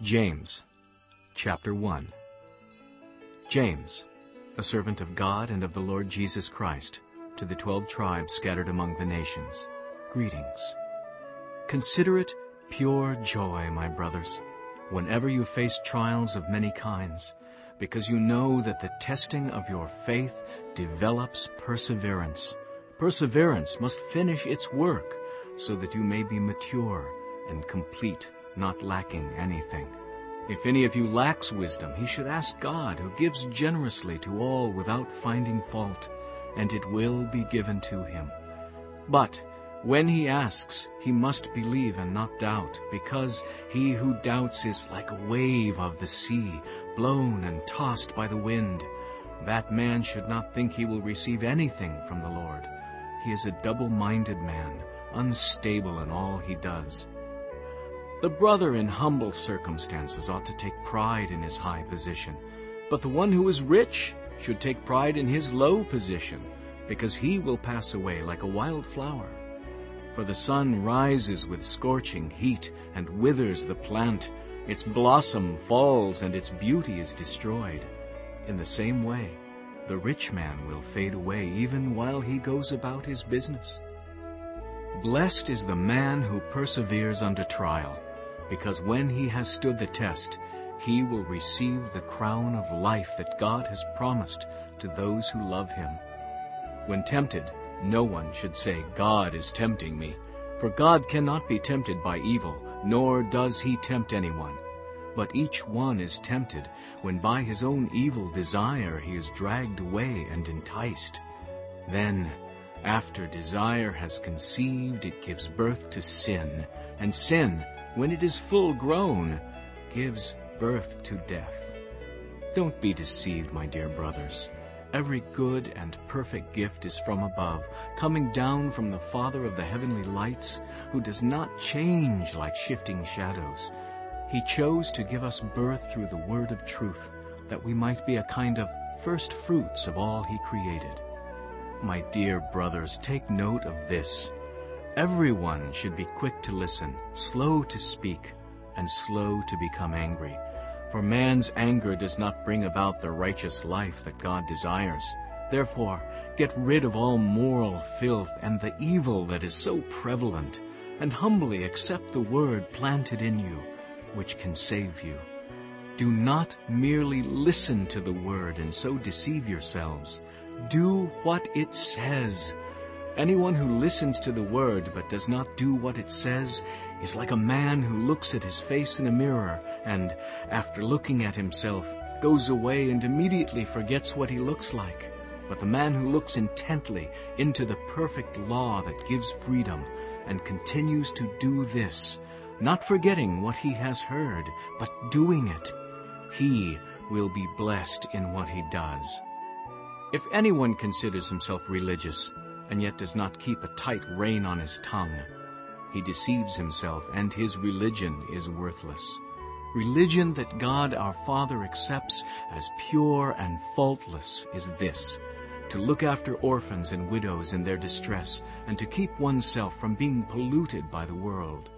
James chapter 1 James, a servant of God and of the Lord Jesus Christ, to the twelve tribes scattered among the nations, greetings. Consider it pure joy, my brothers, whenever you face trials of many kinds, because you know that the testing of your faith develops perseverance. Perseverance must finish its work, so that you may be mature and complete, not lacking anything. If any of you lacks wisdom, he should ask God, who gives generously to all without finding fault, and it will be given to him. But when he asks, he must believe and not doubt, because he who doubts is like a wave of the sea, blown and tossed by the wind. That man should not think he will receive anything from the Lord. He is a double-minded man, unstable in all he does. The brother in humble circumstances ought to take pride in his high position, but the one who is rich should take pride in his low position, because he will pass away like a wild flower. For the sun rises with scorching heat and withers the plant. Its blossom falls and its beauty is destroyed. In the same way, the rich man will fade away even while he goes about his business. Blessed is the man who perseveres under trial, because when he has stood the test, he will receive the crown of life that God has promised to those who love him. When tempted, no one should say, God is tempting me, for God cannot be tempted by evil, nor does he tempt anyone. But each one is tempted when by his own evil desire he is dragged away and enticed. Then, after desire has conceived, it gives birth to sin, and sin, when it is full grown, gives birth to death. Don't be deceived, my dear brothers. Every good and perfect gift is from above, coming down from the Father of the heavenly lights, who does not change like shifting shadows. He chose to give us birth through the word of truth, that we might be a kind of first fruits of all he created. My dear brothers, take note of this. Everyone should be quick to listen, slow to speak, and slow to become angry. For man's anger does not bring about the righteous life that God desires. Therefore, get rid of all moral filth and the evil that is so prevalent, and humbly accept the word planted in you, which can save you. Do not merely listen to the word and so deceive yourselves. Do what it says. Anyone who listens to the word but does not do what it says is like a man who looks at his face in a mirror and, after looking at himself, goes away and immediately forgets what he looks like. But the man who looks intently into the perfect law that gives freedom and continues to do this, not forgetting what he has heard, but doing it, he will be blessed in what he does. If anyone considers himself religious and yet does not keep a tight rein on his tongue, he deceives himself and his religion is worthless. Religion that God our Father accepts as pure and faultless is this, to look after orphans and widows in their distress and to keep oneself from being polluted by the world.